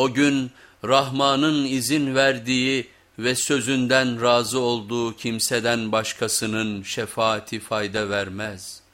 O gün Rahman'ın izin verdiği ve sözünden razı olduğu kimseden başkasının şefaati fayda vermez.''